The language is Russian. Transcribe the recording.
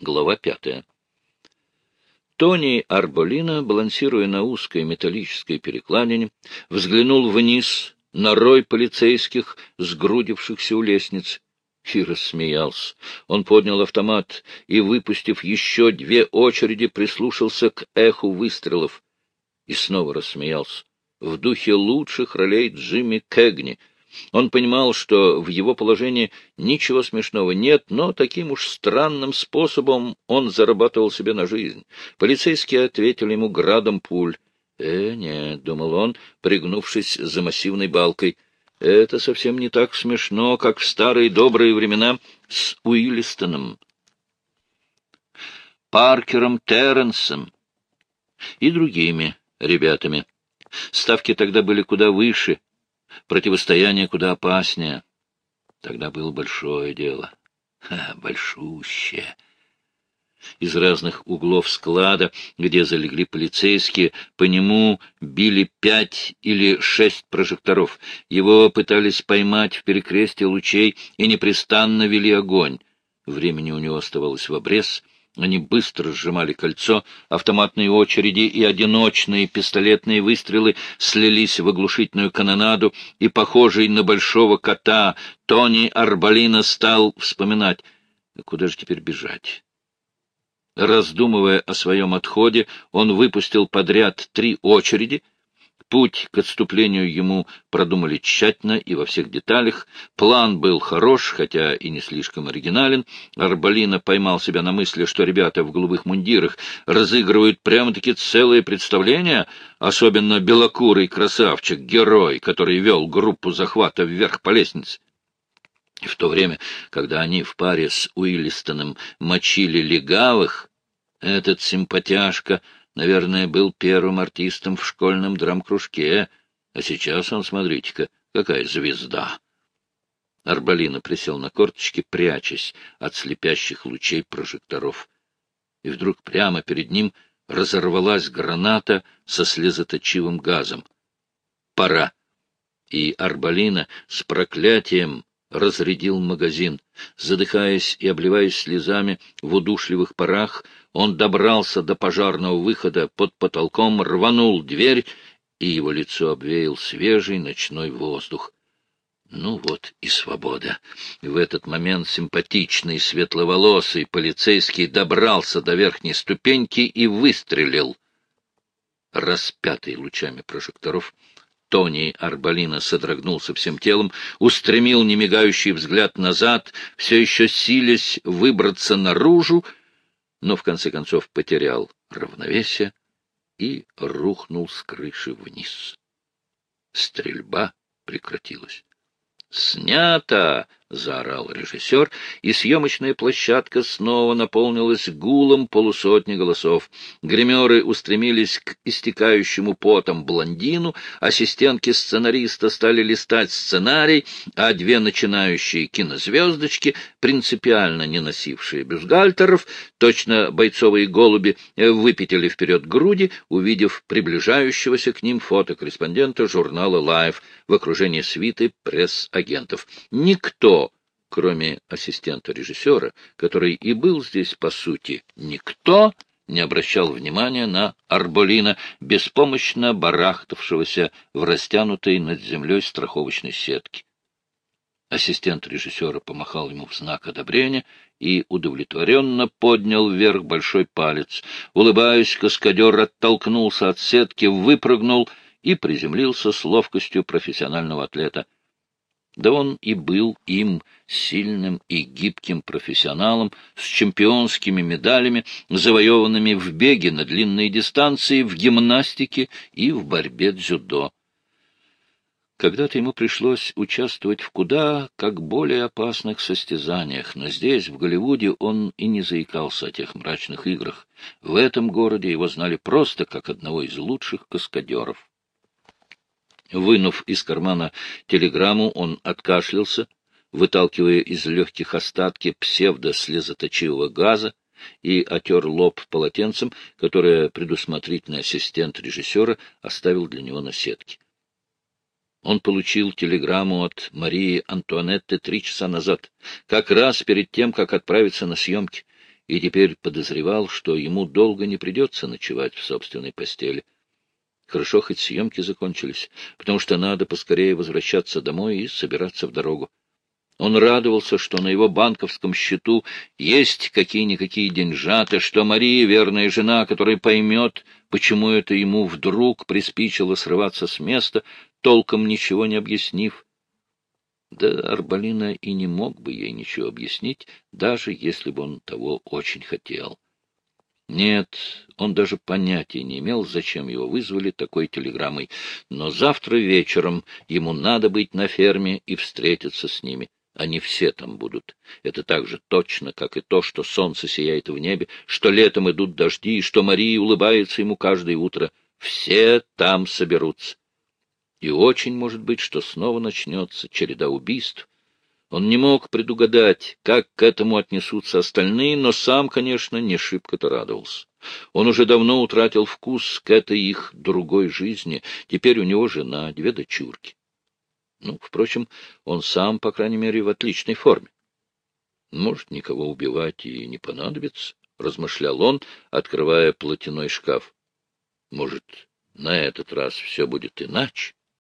Глава пятая. Тони Арболина, балансируя на узкой металлической перекладине, взглянул вниз на рой полицейских, сгрудившихся у лестниц, и рассмеялся. Он поднял автомат и, выпустив еще две очереди, прислушался к эху выстрелов и снова рассмеялся. В духе лучших ролей Джимми Кэгни — он понимал, что в его положении ничего смешного нет, но таким уж странным способом он зарабатывал себе на жизнь. Полицейские ответили ему градом пуль. «Э, нет», — думал он, пригнувшись за массивной балкой, — «это совсем не так смешно, как в старые добрые времена с Уиллистоном, Паркером Терренсом и другими ребятами. Ставки тогда были куда выше, противостояние куда опаснее. Тогда было большое дело. Ха, большущее. Из разных углов склада, где залегли полицейские, по нему били пять или шесть прожекторов. Его пытались поймать в перекрестие лучей и непрестанно вели огонь. Времени у него оставалось в обрез — они быстро сжимали кольцо, автоматные очереди и одиночные пистолетные выстрелы слились в оглушительную канонаду, и, похожий на большого кота, Тони Арбалина стал вспоминать, куда же теперь бежать. Раздумывая о своем отходе, он выпустил подряд три очереди — Путь к отступлению ему продумали тщательно и во всех деталях. План был хорош, хотя и не слишком оригинален. Арбалина поймал себя на мысли, что ребята в голубых мундирах разыгрывают прямо-таки целое представление, особенно белокурый красавчик, герой, который вел группу захвата вверх по лестнице. И в то время, когда они в паре с Уиллистоном мочили легавых, этот симпатяшка — Наверное, был первым артистом в школьном драм-кружке, а сейчас он, смотрите-ка, какая звезда. Арбалина присел на корточки, прячась от слепящих лучей прожекторов. И вдруг прямо перед ним разорвалась граната со слезоточивым газом. Пора. И Арбалина с проклятием разрядил магазин. Задыхаясь и обливаясь слезами в удушливых парах, он добрался до пожарного выхода под потолком, рванул дверь, и его лицо обвеял свежий ночной воздух. Ну вот и свобода. В этот момент симпатичный светловолосый полицейский добрался до верхней ступеньки и выстрелил. Распятый лучами прожекторов, Тони Арбалина содрогнулся всем телом, устремил немигающий взгляд назад, все еще силясь выбраться наружу, но в конце концов потерял равновесие и рухнул с крыши вниз. Стрельба прекратилась. «Снято!» — заорал режиссер, и съемочная площадка снова наполнилась гулом полусотни голосов. Гримеры устремились к истекающему потом блондину, ассистентки сценариста стали листать сценарий, а две начинающие кинозвездочки, принципиально не носившие бюстгальтеров, точно бойцовые голуби, выпятили вперед груди, увидев приближающегося к ним фотокорреспондента журнала «Life» в окружении свиты пресс-агентов. Никто кроме ассистента режиссера, который и был здесь, по сути, никто, не обращал внимания на Арболина, беспомощно барахтавшегося в растянутой над землей страховочной сетке. Ассистент режиссера помахал ему в знак одобрения и удовлетворенно поднял вверх большой палец. Улыбаясь, каскадер оттолкнулся от сетки, выпрыгнул и приземлился с ловкостью профессионального атлета — да он и был им, сильным и гибким профессионалом, с чемпионскими медалями, завоеванными в беге на длинные дистанции, в гимнастике и в борьбе дзюдо. Когда-то ему пришлось участвовать в куда как более опасных состязаниях, но здесь, в Голливуде, он и не заикался о тех мрачных играх. В этом городе его знали просто как одного из лучших каскадеров. Вынув из кармана телеграмму, он откашлялся, выталкивая из легких остатки псевдослезоточивого газа, и отер лоб полотенцем, которое предусмотрительный ассистент режиссера оставил для него на сетке. Он получил телеграмму от Марии Антуанетты три часа назад, как раз перед тем, как отправиться на съемки, и теперь подозревал, что ему долго не придется ночевать в собственной постели. Хорошо, хоть съемки закончились, потому что надо поскорее возвращаться домой и собираться в дорогу. Он радовался, что на его банковском счету есть какие-никакие деньжата, что Мария, верная жена, которая поймет, почему это ему вдруг приспичило срываться с места, толком ничего не объяснив. Да Арбалина и не мог бы ей ничего объяснить, даже если бы он того очень хотел. Нет, он даже понятия не имел, зачем его вызвали такой телеграммой, но завтра вечером ему надо быть на ферме и встретиться с ними. Они все там будут. Это так же точно, как и то, что солнце сияет в небе, что летом идут дожди, и что Мария улыбается ему каждое утро. Все там соберутся. И очень может быть, что снова начнется череда убийств, он не мог предугадать, как к этому отнесутся остальные, но сам, конечно, не шибко-то радовался. Он уже давно утратил вкус к этой их другой жизни. Теперь у него жена, две дочурки. Ну, впрочем, он сам, по крайней мере, в отличной форме. Может, никого убивать и не понадобится, — размышлял он, открывая платяной шкаф. Может, на этот раз все будет иначе?